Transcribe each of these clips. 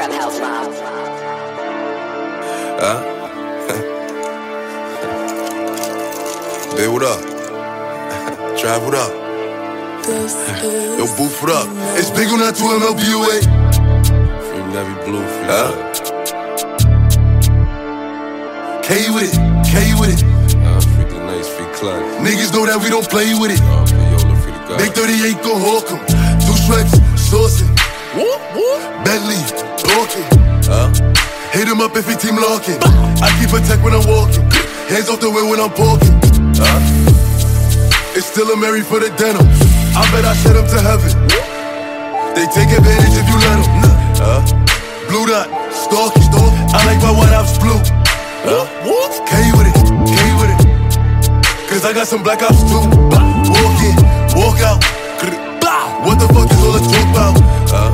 Trap House Mob. Huh? Babe, what up? Drive, what up? Yo, boof, what up? It's big on that 2 MLBUA. Free Navy Blue, free Huh? huh? K with it, K with it. uh, free the nice, free Clyde. Niggas know that we don't play with it. Uh, free Yola, free the Big 38 go hawk talking. Huh? Hit him up if he team locking. I keep a tech when I'm walking. Hands off the way when I'm parking. Huh? It's still a Mary for the denim. I bet I send him to heaven. They take advantage if you let them. Huh? Blue dot, stalking. I like my white ops blue. Huh? K with it, K with it. Cause I got some black ops too. Walk in, walk out. What the fuck is all the talk about? Huh?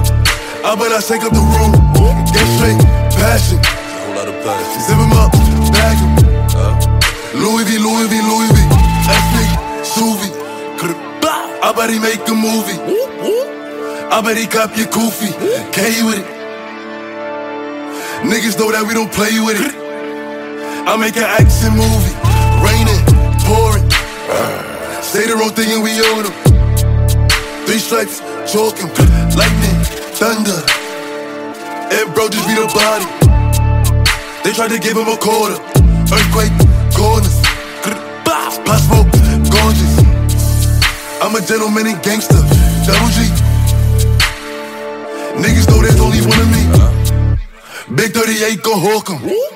I bet I shake up the room. Get straight, passion. Zip him up, bag him. Louis V, Louis V, Louis V. SP, Suvi. I bet he make a movie. I bet he cop your koofy. K with it. Niggas know that we don't play with it. I make an action movie. Raining, pouring. Say the wrong thing and we own them. Three stripes, chalking. Lightning, thunder. And bro just beat a body. They tried to give him a quarter. Earthquake, corners. Pop smoke, gorgeous. I'm a gentleman and gangster. Double G. Niggas know there's only one of me. Big 38 go hawk 'em.